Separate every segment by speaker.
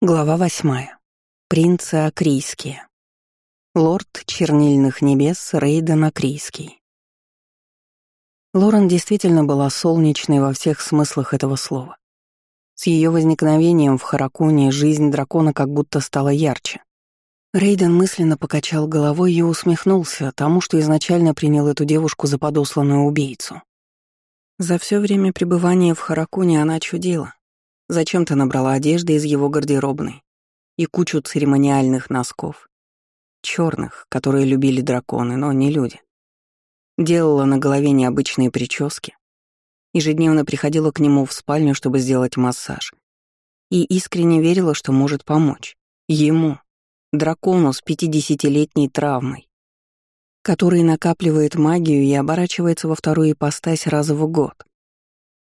Speaker 1: Глава восьмая. Принцы Акрийские. Лорд Чернильных Небес Рейден Акрийский. Лорен действительно была солнечной во всех смыслах этого слова. С ее возникновением в Хараконе жизнь дракона как будто стала ярче. Рейден мысленно покачал головой и усмехнулся тому, что изначально принял эту девушку за подосланную убийцу. За все время пребывания в Харакуне она чудила, Зачем-то набрала одежды из его гардеробной и кучу церемониальных носков. черных, которые любили драконы, но не люди. Делала на голове необычные прически. Ежедневно приходила к нему в спальню, чтобы сделать массаж. И искренне верила, что может помочь. Ему, дракону с пятидесятилетней травмой, который накапливает магию и оборачивается во вторую ипостась раза в год.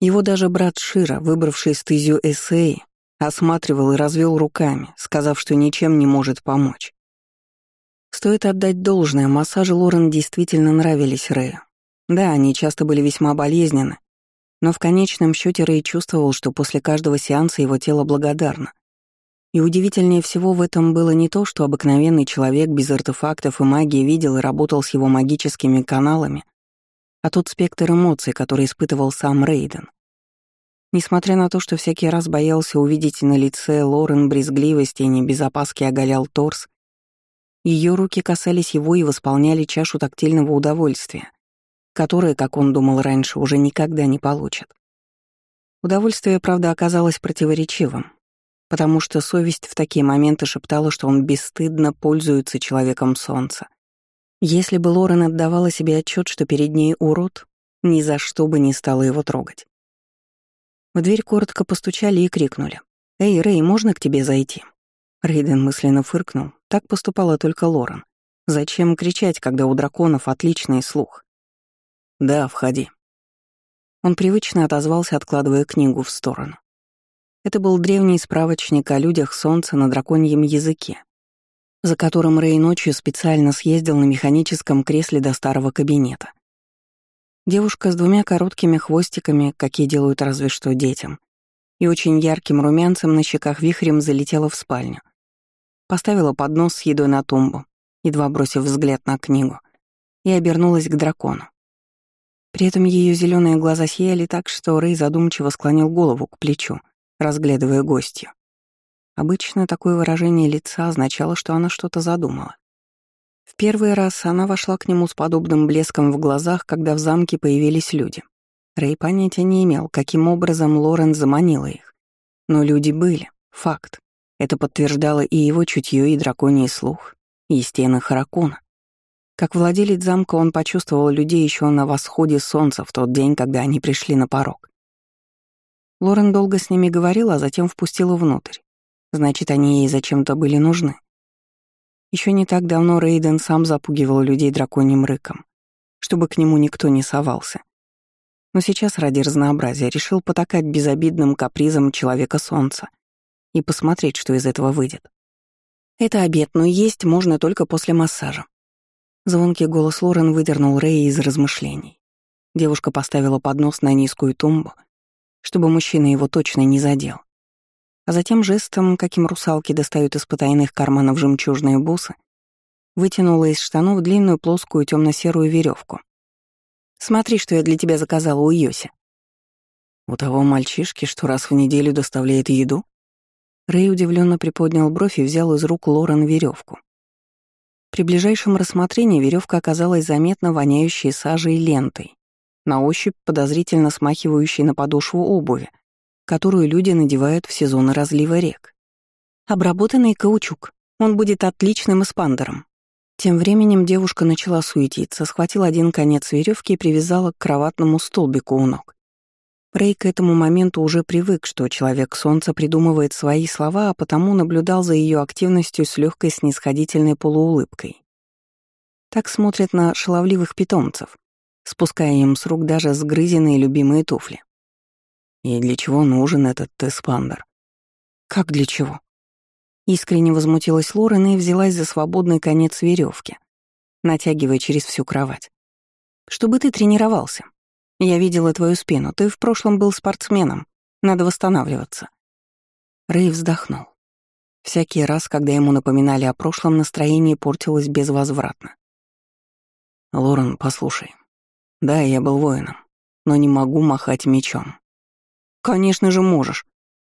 Speaker 1: Его даже брат Шира, выбравший стезю эссеи, осматривал и развел руками, сказав, что ничем не может помочь. Стоит отдать должное, массажи Лорен действительно нравились Рэю. Да, они часто были весьма болезненны, но в конечном счете Рэй чувствовал, что после каждого сеанса его тело благодарно. И удивительнее всего в этом было не то, что обыкновенный человек без артефактов и магии видел и работал с его магическими каналами, а тот спектр эмоций, который испытывал сам Рейден. Несмотря на то, что всякий раз боялся увидеть на лице Лорен брезгливости и не без опаски оголял торс, ее руки касались его и восполняли чашу тактильного удовольствия, которое, как он думал раньше, уже никогда не получит. Удовольствие, правда, оказалось противоречивым, потому что совесть в такие моменты шептала, что он бесстыдно пользуется человеком солнца, если бы Лорен отдавала себе отчет, что перед ней урод, ни за что бы не стала его трогать. В дверь коротко постучали и крикнули. «Эй, Рэй, можно к тебе зайти?» Рейден мысленно фыркнул. Так поступала только Лорен. Зачем кричать, когда у драконов отличный слух? «Да, входи». Он привычно отозвался, откладывая книгу в сторону. Это был древний справочник о людях солнца на драконьем языке, за которым Рэй ночью специально съездил на механическом кресле до старого кабинета. Девушка с двумя короткими хвостиками, какие делают разве что детям, и очень ярким румянцем на щеках вихрем залетела в спальню. Поставила поднос с едой на тумбу, едва бросив взгляд на книгу, и обернулась к дракону. При этом ее зеленые глаза сияли так, что Рэй задумчиво склонил голову к плечу, разглядывая гостью. Обычно такое выражение лица означало, что она что-то задумала. В первый раз она вошла к нему с подобным блеском в глазах, когда в замке появились люди. Рэй понятия не имел, каким образом Лорен заманила их. Но люди были, факт. Это подтверждало и его чутье, и драконий слух, и стены Харакуна. Как владелец замка он почувствовал людей еще на восходе солнца в тот день, когда они пришли на порог. Лорен долго с ними говорила, а затем впустила внутрь. Значит, они ей зачем-то были нужны. Еще не так давно Рейден сам запугивал людей драконьим рыком, чтобы к нему никто не совался. Но сейчас ради разнообразия решил потакать безобидным капризом человека солнца и посмотреть, что из этого выйдет. Это обед, но есть можно только после массажа. Звонкий голос Лорен выдернул Рэя из размышлений. Девушка поставила поднос на низкую тумбу, чтобы мужчина его точно не задел а затем жестом, каким русалки достают из потайных карманов жемчужные бусы, вытянула из штанов длинную плоскую темно-серую веревку. «Смотри, что я для тебя заказала у Йоси». «У того мальчишки, что раз в неделю доставляет еду?» Рэй удивленно приподнял бровь и взял из рук Лорен веревку. При ближайшем рассмотрении веревка оказалась заметно воняющей сажей лентой, на ощупь подозрительно смахивающей на подошву обуви, которую люди надевают в сезоны разлива рек. Обработанный каучук. Он будет отличным эспандером. Тем временем девушка начала суетиться, схватила один конец веревки и привязала к кроватному столбику у ног. Рэй к этому моменту уже привык, что человек солнца придумывает свои слова, а потому наблюдал за ее активностью с легкой снисходительной полуулыбкой. Так смотрят на шаловливых питомцев, спуская им с рук даже сгрызенные любимые туфли. И для чего нужен этот теспандер? Как для чего? Искренне возмутилась Лорен и взялась за свободный конец веревки, натягивая через всю кровать. Чтобы ты тренировался. Я видела твою спину, ты в прошлом был спортсменом, надо восстанавливаться. Рэй вздохнул. Всякий раз, когда ему напоминали о прошлом, настроение портилось безвозвратно. «Лорен, послушай. Да, я был воином, но не могу махать мечом». «Конечно же можешь.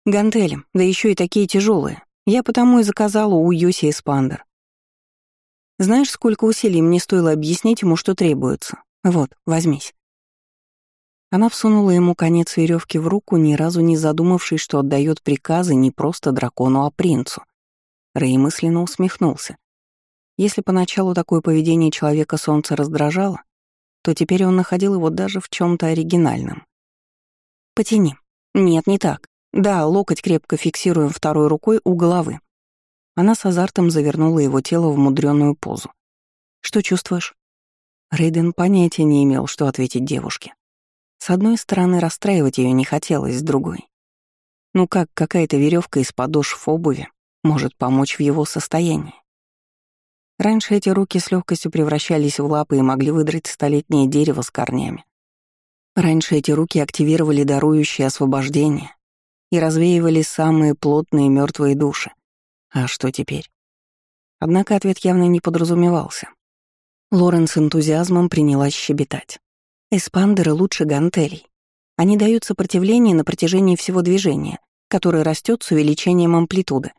Speaker 1: Гантели, да еще и такие тяжелые. Я потому и заказала у Юси Эспандер. Знаешь, сколько усилий мне стоило объяснить ему, что требуется? Вот, возьмись». Она всунула ему конец веревки в руку, ни разу не задумавшись, что отдает приказы не просто дракону, а принцу. Рэй мысленно усмехнулся. Если поначалу такое поведение человека солнца раздражало, то теперь он находил его даже в чем то оригинальном. «Потяни. Нет, не так. Да, локоть крепко фиксируем второй рукой у головы». Она с азартом завернула его тело в мудреную позу. «Что чувствуешь?» Рейден понятия не имел, что ответить девушке. С одной стороны, расстраивать ее не хотелось, с другой. Ну как какая-то веревка из подошв обуви может помочь в его состоянии? Раньше эти руки с легкостью превращались в лапы и могли выдрать столетнее дерево с корнями. Раньше эти руки активировали дарующее освобождение и развеивали самые плотные мертвые души. А что теперь? Однако ответ явно не подразумевался. Лорен с энтузиазмом принялась щебетать. Эспандеры лучше гантелей. Они дают сопротивление на протяжении всего движения, которое растет с увеличением амплитуды.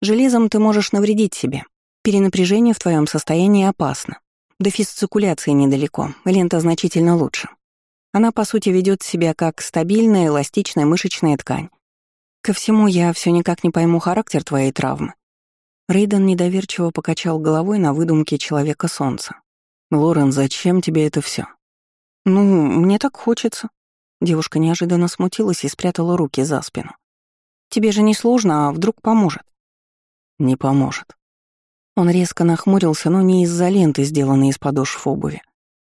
Speaker 1: Железом ты можешь навредить себе. Перенапряжение в твоем состоянии опасно. До фисцикуляции недалеко, лента значительно лучше. Она, по сути, ведет себя как стабильная эластичная мышечная ткань. Ко всему, я все никак не пойму характер твоей травмы. Рейден недоверчиво покачал головой на выдумке человека солнца. «Лорен, зачем тебе это все? «Ну, мне так хочется». Девушка неожиданно смутилась и спрятала руки за спину. «Тебе же не сложно, а вдруг поможет?» «Не поможет». Он резко нахмурился, но не из-за ленты, сделанной из подошв обуви.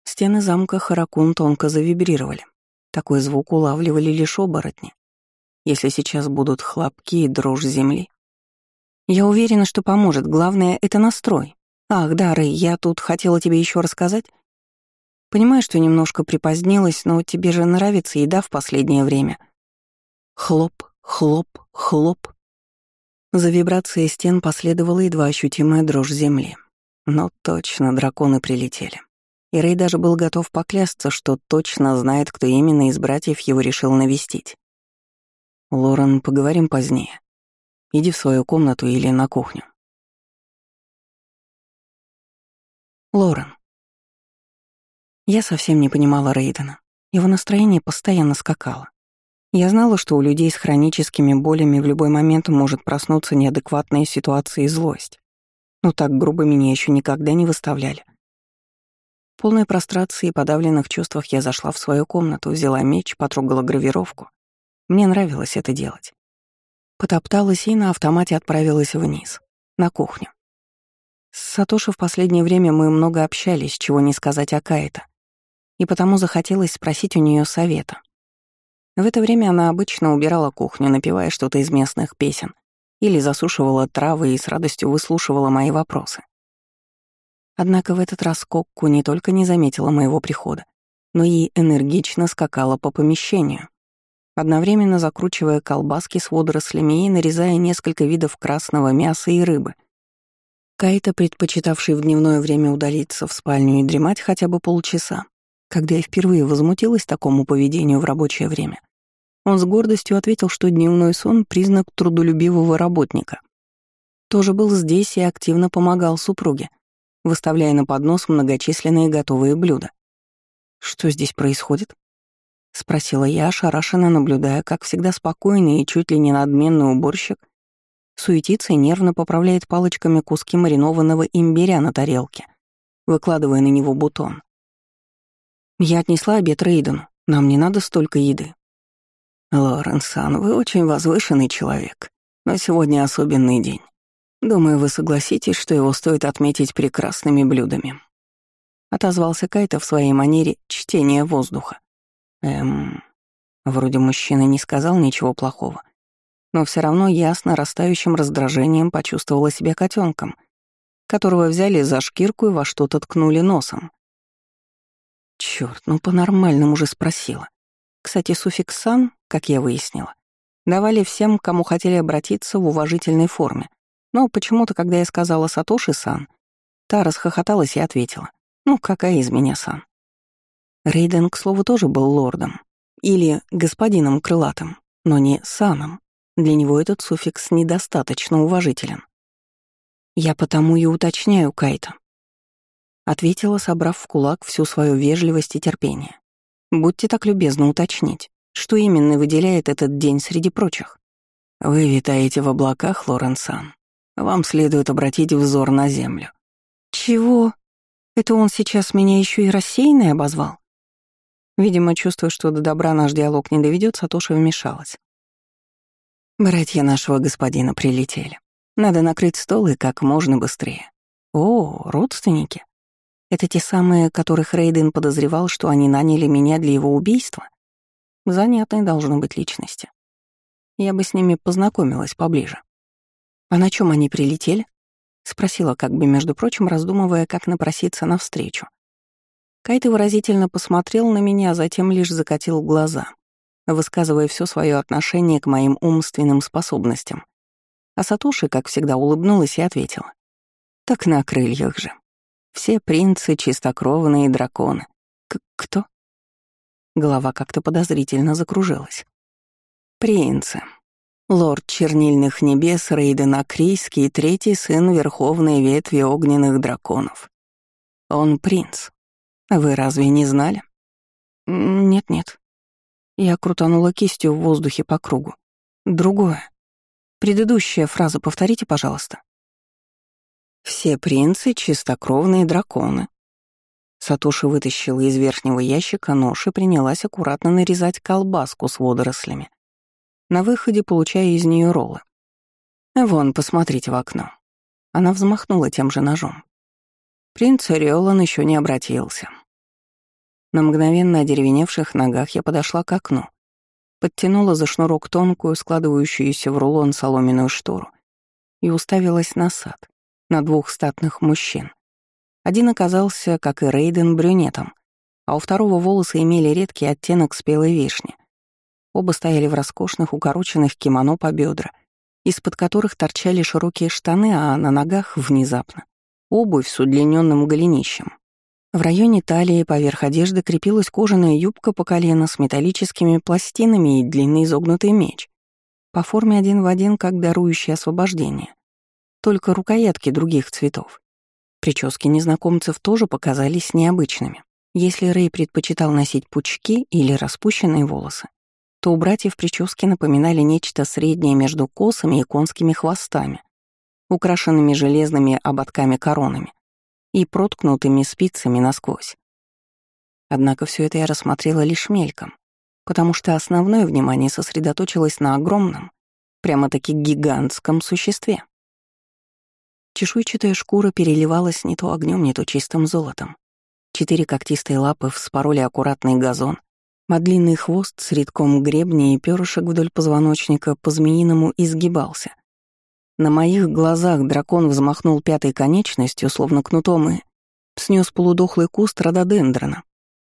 Speaker 1: Стены замка Харакун тонко завибрировали. Такой звук улавливали лишь оборотни. Если сейчас будут хлопки и дрожь земли. Я уверена, что поможет. Главное — это настрой. Ах, да, Рэй, я тут хотела тебе еще рассказать. Понимаю, что немножко припозднилась, но тебе же нравится еда в последнее время. Хлоп, хлоп, хлоп. За вибрацией стен последовала едва ощутимая дрожь земли. Но точно драконы прилетели. И Рэй даже был готов поклясться, что точно знает, кто именно из братьев его решил навестить. «Лорен, поговорим позднее. Иди в свою комнату или на кухню». Лорен. Я совсем не понимала Рейдена. Его настроение постоянно скакало. Я знала, что у людей с хроническими болями в любой момент может проснуться неадекватная ситуация и злость. Но так грубо меня еще никогда не выставляли. В полной прострации и подавленных чувствах я зашла в свою комнату, взяла меч, потрогала гравировку. Мне нравилось это делать. Потопталась и на автомате отправилась вниз, на кухню. С Сатоши в последнее время мы много общались, чего не сказать о Каэта и потому захотелось спросить у нее совета. В это время она обычно убирала кухню, напевая что-то из местных песен, или засушивала травы и с радостью выслушивала мои вопросы. Однако в этот раз Кокку не только не заметила моего прихода, но и энергично скакала по помещению, одновременно закручивая колбаски с водорослями и нарезая несколько видов красного мяса и рыбы. Кайта, предпочитавший в дневное время удалиться в спальню и дремать хотя бы полчаса, когда я впервые возмутилась такому поведению в рабочее время, он с гордостью ответил, что дневной сон — признак трудолюбивого работника. Тоже был здесь и активно помогал супруге, выставляя на поднос многочисленные готовые блюда. «Что здесь происходит?» — спросила я, ошарашенно наблюдая, как всегда спокойный и чуть ли не надменный уборщик суетится и нервно поправляет палочками куски маринованного имбиря на тарелке, выкладывая на него бутон. Я отнесла обед Рейдену. Нам не надо столько еды. Лоренсан, вы очень возвышенный человек, но сегодня особенный день. Думаю, вы согласитесь, что его стоит отметить прекрасными блюдами. Отозвался Кайта в своей манере чтения воздуха. Эм, вроде мужчина не сказал ничего плохого, но все равно ясно растающим раздражением почувствовала себя котенком, которого взяли за шкирку и во что-то ткнули носом. Черт, ну по-нормальному же спросила. Кстати, суффикс «сан», как я выяснила, Давали всем, кому хотели обратиться в уважительной форме. Но почему-то, когда я сказала Сатоши-сан, та расхохоталась и ответила. «Ну, какая из меня сан?» Рейден, к слову, тоже был лордом. Или господином крылатым, но не саном. Для него этот суффикс недостаточно уважителен. «Я потому и уточняю, Кайта», — ответила, собрав в кулак всю свою вежливость и терпение. «Будьте так любезны уточнить, что именно выделяет этот день среди прочих?» «Вы витаете в облаках, Лоренсан. Вам следует обратить взор на землю». «Чего? Это он сейчас меня еще и рассеянной обозвал?» Видимо, чувствуя, что до добра наш диалог не доведет, Сатоша вмешалась. «Братья нашего господина прилетели. Надо накрыть стол и как можно быстрее. О, родственники. Это те самые, которых Рейден подозревал, что они наняли меня для его убийства? Занятные должно быть личности. Я бы с ними познакомилась поближе. А на чем они прилетели? Спросила, как бы, между прочим, раздумывая, как напроситься навстречу. Кайт выразительно посмотрел на меня, а затем лишь закатил глаза, высказывая все свое отношение к моим умственным способностям. А Сатуши, как всегда, улыбнулась и ответила. «Так на крыльях же. Все принцы чистокровные драконы. К кто? Голова как-то подозрительно закружилась. Принцы. Лорд Чернильных Небес Рейден Акрийский, третий сын Верховной Ветви Огненных Драконов. Он принц. Вы разве не знали? Нет-нет. Я крутанула кистью в воздухе по кругу. Другое. Предыдущая фраза повторите, пожалуйста. Все принцы — чистокровные драконы. Сатуши вытащила из верхнего ящика нож и принялась аккуратно нарезать колбаску с водорослями. На выходе получая из нее роллы. «Вон, посмотрите в окно». Она взмахнула тем же ножом. Принц Риолан еще не обратился. На мгновенно одеревеневших ногах я подошла к окну, подтянула за шнурок тонкую, складывающуюся в рулон соломенную штору и уставилась на сад на двух статных мужчин. Один оказался, как и Рейден, брюнетом, а у второго волосы имели редкий оттенок спелой вишни. Оба стояли в роскошных, укороченных кимоно по бедра, из-под которых торчали широкие штаны, а на ногах внезапно обувь с удлиненным голенищем. В районе талии поверх одежды крепилась кожаная юбка по колено с металлическими пластинами и длинный изогнутый меч. По форме один в один, как дарующий освобождение только рукоятки других цветов. Прически незнакомцев тоже показались необычными. Если Рэй предпочитал носить пучки или распущенные волосы, то у братьев прически напоминали нечто среднее между косами и конскими хвостами, украшенными железными ободками-коронами и проткнутыми спицами насквозь. Однако все это я рассмотрела лишь мельком, потому что основное внимание сосредоточилось на огромном, прямо-таки гигантском существе. Чешуйчатая шкура переливалась не то огнем, не то чистым золотом. Четыре когтистые лапы вспороли аккуратный газон, а длинный хвост с редком гребня и перышек вдоль позвоночника по-змеиному изгибался. На моих глазах дракон взмахнул пятой конечностью, словно кнутом, и снес полудохлый куст рододендрона.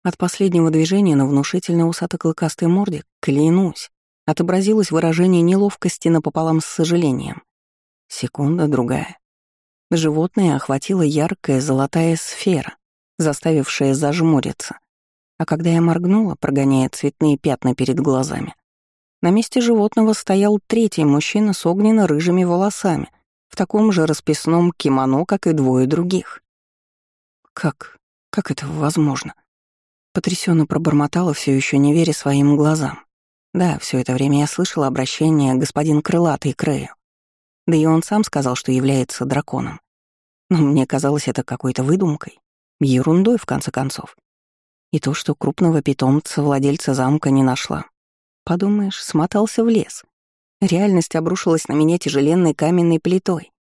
Speaker 1: От последнего движения на внушительно усато-клыкастой морде, клянусь, отобразилось выражение неловкости напополам с сожалением. Секунда, другая. Животное охватила яркая золотая сфера, заставившая зажмуриться. А когда я моргнула, прогоняя цветные пятна перед глазами, на месте животного стоял третий мужчина с огненно-рыжими волосами, в таком же расписном кимоно, как и двое других. Как? Как это возможно? Потрясенно пробормотала, все еще не веря своим глазам. Да, все это время я слышала обращение господин Крылатый к Рэю. Да и он сам сказал, что является драконом. Но мне казалось это какой-то выдумкой, ерундой, в конце концов. И то, что крупного питомца владельца замка не нашла. Подумаешь, смотался в лес. Реальность обрушилась на меня тяжеленной каменной плитой.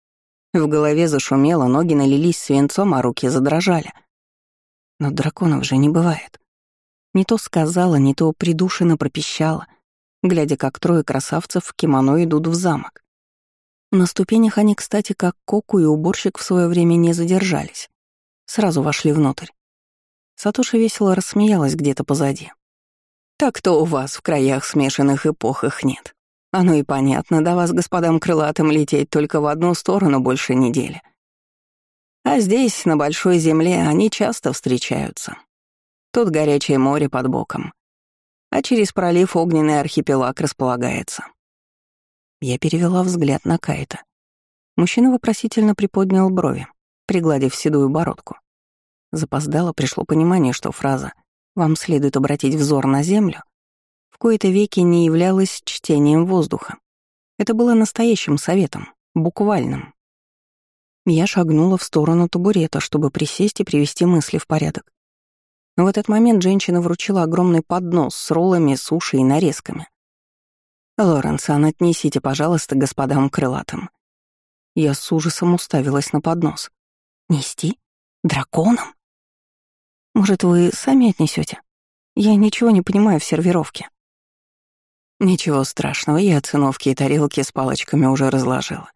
Speaker 1: В голове зашумело, ноги налились свинцом, а руки задрожали. Но драконов же не бывает. Не то сказала, не то придушенно пропищала, глядя, как трое красавцев в кимоно идут в замок. На ступенях они, кстати, как Коку и уборщик в свое время не задержались. Сразу вошли внутрь. Сатоши весело рассмеялась где-то позади. «Так-то у вас в краях смешанных эпох их нет. Оно и понятно, до вас, господам крылатым, лететь только в одну сторону больше недели. А здесь, на большой земле, они часто встречаются. Тут горячее море под боком. А через пролив огненный архипелаг располагается. Я перевела взгляд на Кайта. Мужчина вопросительно приподнял брови, пригладив седую бородку. Запоздало пришло понимание, что фраза «Вам следует обратить взор на землю» в кои-то веки не являлась чтением воздуха. Это было настоящим советом, буквальным. Я шагнула в сторону табурета, чтобы присесть и привести мысли в порядок. Но в этот момент женщина вручила огромный поднос с роллами, суши и нарезками. «Лоренсон, отнесите, пожалуйста, господам крылатым». Я с ужасом уставилась на поднос. «Нести? Драконом? Может, вы сами отнесете? Я ничего не понимаю в сервировке». Ничего страшного, я циновки и тарелки с палочками уже разложила.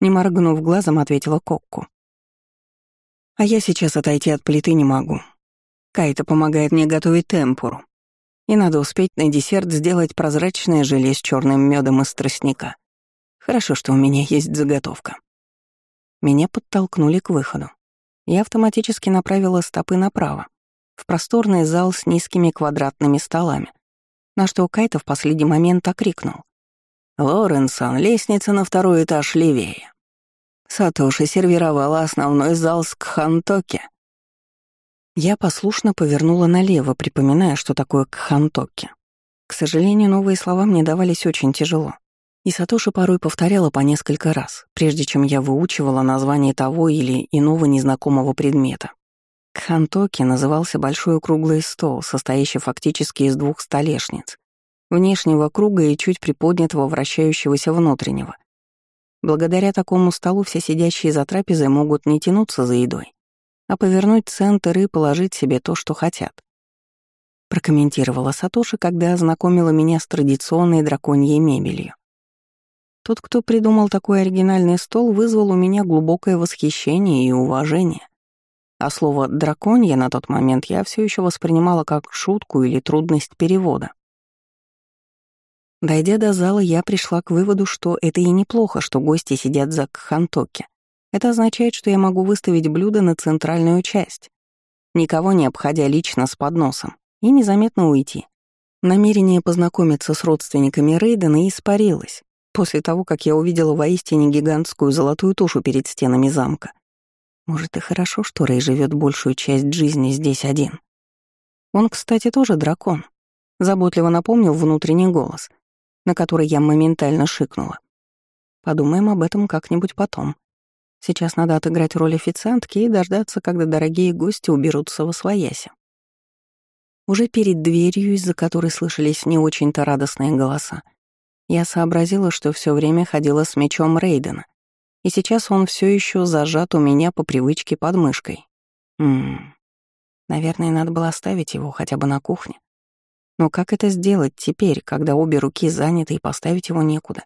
Speaker 1: Не моргнув глазом, ответила Кокку. А я сейчас отойти от плиты не могу. Кайта помогает мне готовить темпуру. И надо успеть на десерт сделать прозрачное желе с черным медом из тростника. Хорошо, что у меня есть заготовка. Меня подтолкнули к выходу. Я автоматически направила стопы направо, в просторный зал с низкими квадратными столами, на что Кайта в последний момент окрикнул. «Лоренсон, лестница на второй этаж левее». Сатоши сервировала основной зал с кхантоки. Я послушно повернула налево, припоминая, что такое кхантоки. К сожалению, новые слова мне давались очень тяжело. И Сатоши порой повторяла по несколько раз, прежде чем я выучивала название того или иного незнакомого предмета. Кхантоки назывался большой круглый стол, состоящий фактически из двух столешниц, внешнего круга и чуть приподнятого вращающегося внутреннего. Благодаря такому столу все сидящие за трапезой могут не тянуться за едой, а повернуть центр и положить себе то, что хотят. Прокомментировала Сатоши, когда ознакомила меня с традиционной драконьей мебелью. Тот, кто придумал такой оригинальный стол, вызвал у меня глубокое восхищение и уважение. А слово «драконье» на тот момент я все еще воспринимала как шутку или трудность перевода. Дойдя до зала, я пришла к выводу, что это и неплохо, что гости сидят за кхантоки. Это означает, что я могу выставить блюдо на центральную часть, никого не обходя лично с подносом, и незаметно уйти. Намерение познакомиться с родственниками Рейдена испарилось после того, как я увидела воистине гигантскую золотую тушу перед стенами замка. Может, и хорошо, что Рэй живет большую часть жизни здесь один. Он, кстати, тоже дракон. Заботливо напомнил внутренний голос, на который я моментально шикнула. Подумаем об этом как-нибудь потом. Сейчас надо отыграть роль официантки и дождаться, когда дорогие гости уберутся во свояси. Уже перед дверью, из-за которой слышались не очень-то радостные голоса, я сообразила, что все время ходила с мечом Рейдена — и сейчас он все еще зажат у меня по привычке под мышкой. Ммм, наверное, надо было оставить его хотя бы на кухне. Но как это сделать теперь, когда обе руки заняты и поставить его некуда?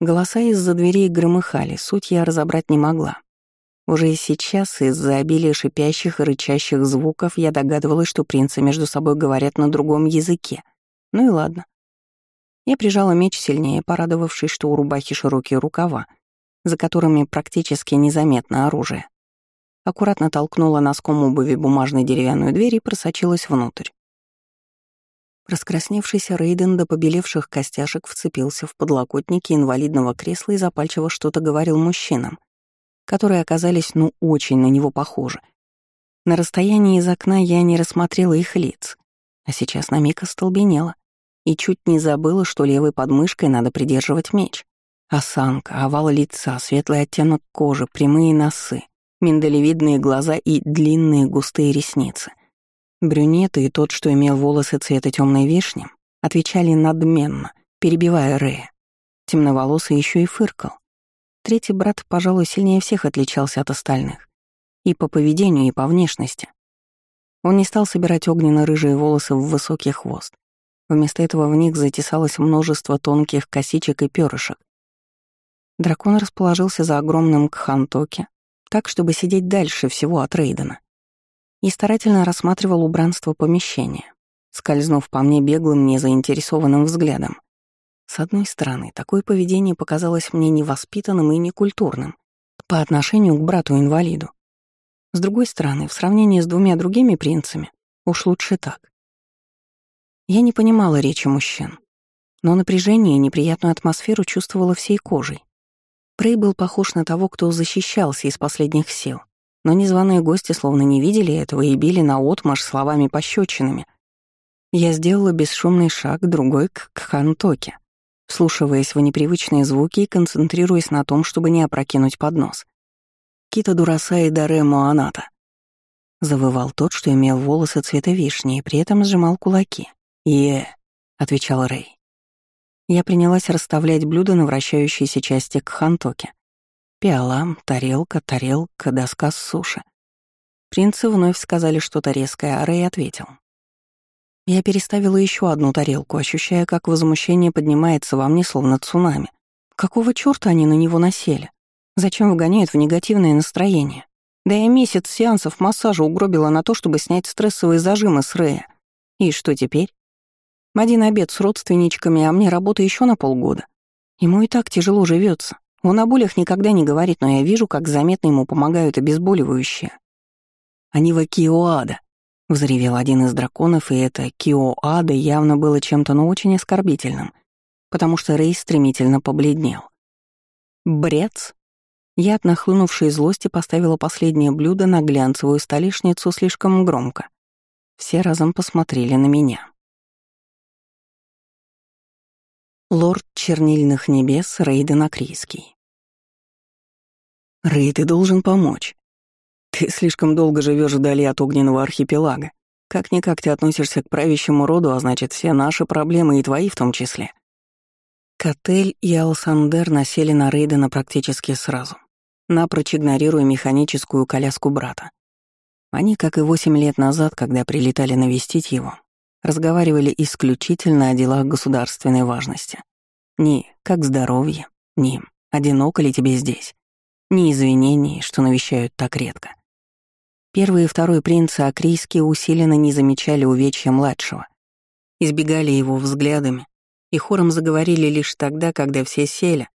Speaker 1: Голоса из-за дверей громыхали, суть я разобрать не могла. Уже и сейчас из-за обилия шипящих и рычащих звуков я догадывалась, что принцы между собой говорят на другом языке. Ну и ладно. Я прижала меч сильнее, порадовавшись, что у рубахи широкие рукава, за которыми практически незаметно оружие. Аккуратно толкнула носком обуви бумажной деревянную дверь и просочилась внутрь. Раскрасневшийся Рейден до побелевших костяшек вцепился в подлокотники инвалидного кресла и запальчиво что-то говорил мужчинам, которые оказались ну очень на него похожи. На расстоянии из окна я не рассмотрела их лиц, а сейчас на миг остолбенела и чуть не забыла, что левой подмышкой надо придерживать меч. Осанка, овал лица, светлый оттенок кожи, прямые носы, миндалевидные глаза и длинные густые ресницы. Брюнеты и тот, что имел волосы цвета темной вишни, отвечали надменно, перебивая Рея. Темноволосый еще и фыркал. Третий брат, пожалуй, сильнее всех отличался от остальных. И по поведению, и по внешности. Он не стал собирать огненно-рыжие волосы в высокий хвост. Вместо этого в них затесалось множество тонких косичек и перышек, Дракон расположился за огромным кхантоке, так, чтобы сидеть дальше всего от Рейдена, и старательно рассматривал убранство помещения, скользнув по мне беглым, незаинтересованным взглядом. С одной стороны, такое поведение показалось мне невоспитанным и некультурным по отношению к брату-инвалиду. С другой стороны, в сравнении с двумя другими принцами, уж лучше так. Я не понимала речи мужчин, но напряжение и неприятную атмосферу чувствовала всей кожей. Прей был похож на того, кто защищался из последних сил, но незваные гости словно не видели этого и били на отмаш словами пощечинами. Я сделала бесшумный шаг, другой к Кхантоке, вслушиваясь в непривычные звуки и концентрируясь на том, чтобы не опрокинуть поднос. «Кита Дураса и Даре Моаната», — завывал тот, что имел волосы цвета вишни и при этом сжимал кулаки. «Е», — отвечал Рэй. Я принялась расставлять блюда на вращающейся части кхантоки. Пиала, тарелка, тарелка, доска с суши. Принцы вновь сказали что-то резкое, а Рэй ответил. Я переставила еще одну тарелку, ощущая, как возмущение поднимается во мне словно цунами. Какого чёрта они на него насели? Зачем вгоняют в негативное настроение? Да я месяц сеансов массажа угробила на то, чтобы снять стрессовые зажимы с Рэя. И что теперь? Один обед с родственничками, а мне работа еще на полгода. Ему и так тяжело живется. Он о болях никогда не говорит, но я вижу, как заметно ему помогают обезболивающие. «Анива Киоада», — взревел один из драконов, и это Киоада явно было чем-то, но очень оскорбительным, потому что Рей стремительно побледнел. «Брец!» Я от нахлынувшей злости поставила последнее блюдо на глянцевую столешницу слишком громко. Все разом посмотрели на меня. Лорд Чернильных Небес Рейден Акрийский. Рей, ты должен помочь. Ты слишком долго живешь вдали от огненного архипелага. Как-никак ты относишься к правящему роду, а значит, все наши проблемы и твои в том числе. Котель и Алсандер насели на Рейдена практически сразу, напрочь игнорируя механическую коляску брата. Они, как и восемь лет назад, когда прилетали навестить его, разговаривали исключительно о делах государственной важности. Ни как здоровье, ни одиноко ли тебе здесь, ни извинений, что навещают так редко. Первый и второй принцы Акрийские усиленно не замечали увечья младшего, избегали его взглядами и хором заговорили лишь тогда, когда все сели,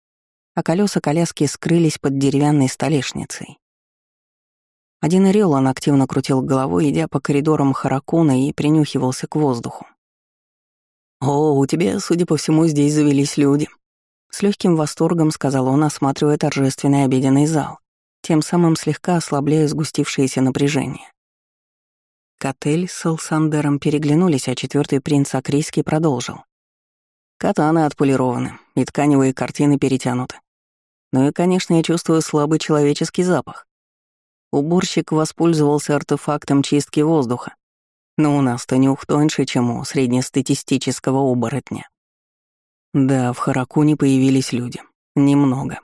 Speaker 1: а колеса коляски скрылись под деревянной столешницей. Один Риолан активно крутил головой, идя по коридорам Харакуна и принюхивался к воздуху. «О, у тебя, судя по всему, здесь завелись люди», — с легким восторгом сказал он, осматривая торжественный обеденный зал, тем самым слегка ослабляя сгустившееся напряжение. Котель с Алсандером переглянулись, а четвертый принц Акрийский продолжил. Катаны отполированы, и тканевые картины перетянуты. Ну и, конечно, я чувствую слабый человеческий запах. Уборщик воспользовался артефактом чистки воздуха. Но у нас-то нюх тоньше, чем у среднестатистического оборотня. Да, в Харакуне появились люди. Немного.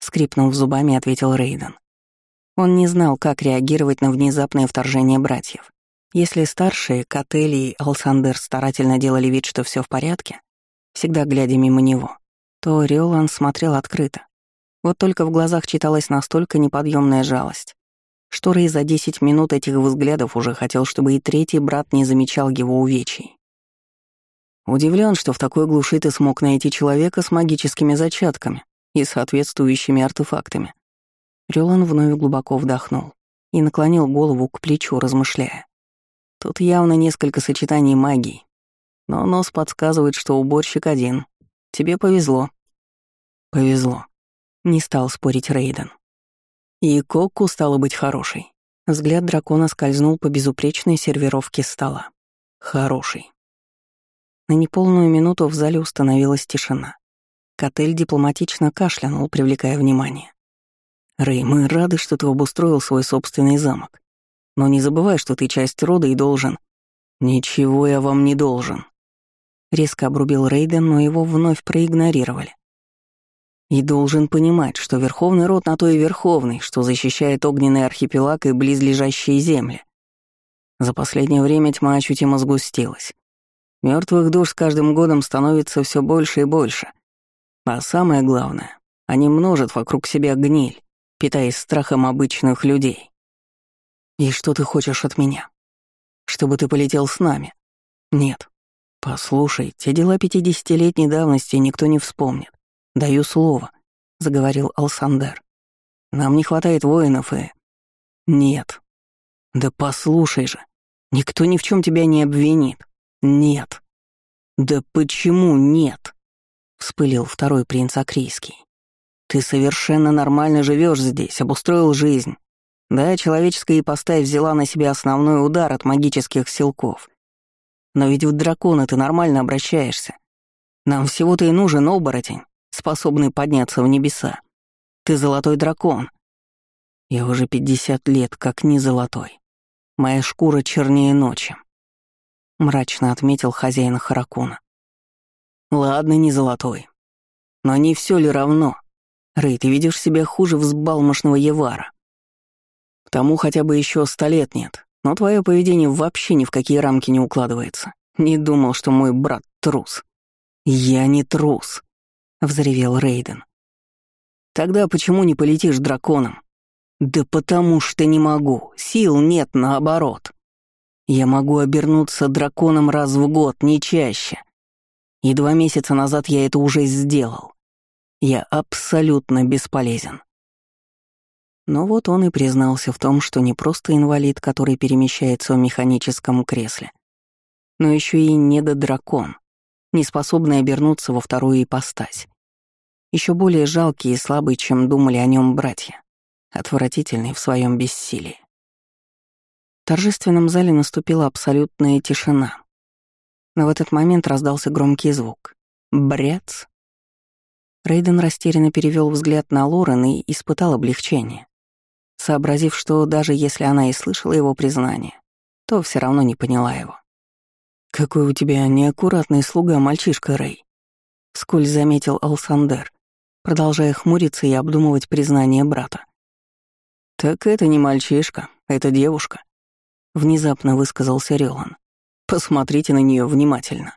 Speaker 1: Скрипнув зубами, ответил Рейден. Он не знал, как реагировать на внезапное вторжение братьев. Если старшие, Котели и Алсандер старательно делали вид, что все в порядке, всегда глядя мимо него, то Риолан смотрел открыто. Вот только в глазах читалась настолько неподъемная жалость, что Рэй за 10 минут этих взглядов уже хотел, чтобы и третий брат не замечал его увечий. Удивлен, что в такой глуши ты смог найти человека с магическими зачатками и соответствующими артефактами. Рёлан вновь глубоко вдохнул и наклонил голову к плечу, размышляя. Тут явно несколько сочетаний магии, но нос подсказывает, что уборщик один. Тебе повезло. Повезло. Не стал спорить Рейден. И Кокку стало быть хорошей. Взгляд дракона скользнул по безупречной сервировке стола. Хороший. На неполную минуту в зале установилась тишина. Котель дипломатично кашлянул, привлекая внимание. «Рэй, мы рады, что ты обустроил свой собственный замок. Но не забывай, что ты часть рода и должен...» «Ничего я вам не должен», — резко обрубил Рейден, но его вновь проигнорировали. И должен понимать, что Верховный род на то и Верховный, что защищает огненный архипелаг и близлежащие земли. За последнее время тьма ощутимо сгустилась. Мертвых душ с каждым годом становится все больше и больше. А самое главное, они множат вокруг себя гниль, питаясь страхом обычных людей. И что ты хочешь от меня? Чтобы ты полетел с нами? Нет. «Послушай, те дела пятидесятилетней давности никто не вспомнит. Даю слово», — заговорил Алсандер. «Нам не хватает воинов и...» «Нет». «Да послушай же, никто ни в чем тебя не обвинит. Нет». «Да почему нет?» — вспылил второй принц Акрийский. «Ты совершенно нормально живешь здесь, обустроил жизнь. Да, человеческая ипостась взяла на себя основной удар от магических силков. Но ведь в дракона ты нормально обращаешься. Нам всего-то и нужен оборотень, способный подняться в небеса. Ты золотой дракон. Я уже пятьдесят лет как не золотой. Моя шкура чернее ночи. Мрачно отметил хозяин Харакуна. Ладно, не золотой. Но не все ли равно? Рэй, ты видишь себя хуже взбалмошного Евара. Тому хотя бы еще сто лет нет, но твое поведение вообще ни в какие рамки не укладывается. Не думал, что мой брат трус. Я не трус, взревел Рейден. Тогда почему не полетишь драконом? Да потому что не могу. Сил нет, наоборот. Я могу обернуться драконом раз в год, не чаще. И два месяца назад я это уже сделал. Я абсолютно бесполезен. Но вот он и признался в том, что не просто инвалид, который перемещается в механическом кресле, но еще и недодракон, не способный обернуться во вторую ипостась. Еще более жалкий и слабый, чем думали о нем братья, отвратительный в своем бессилии. В торжественном зале наступила абсолютная тишина. Но в этот момент раздался громкий звук. Бряц! Рейден растерянно перевел взгляд на Лорен и испытал облегчение сообразив, что даже если она и слышала его признание, то все равно не поняла его. «Какой у тебя неаккуратный слуга, мальчишка Рэй», — вскользь заметил Алсандер, продолжая хмуриться и обдумывать признание брата. «Так это не мальчишка, это девушка», — внезапно высказался Релан. «Посмотрите на нее внимательно».